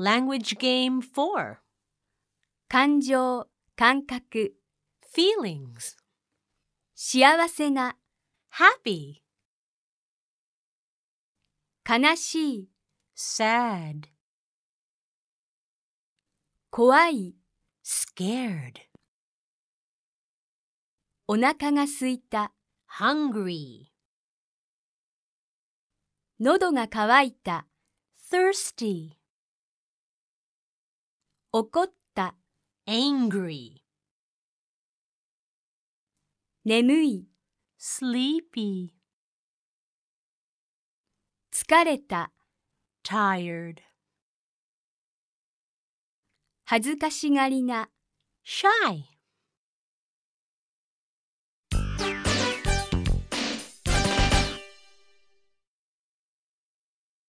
Language Game 4感情、感覚、Feelings 幸せな、Happy 悲しい、Sad 怖い、Scared お腹が空いた、Hungry 喉が渇いた、Thirsty 怒った、Angry 眠い、Sleepy 疲れた、Tired 恥ずかしがりな、Shy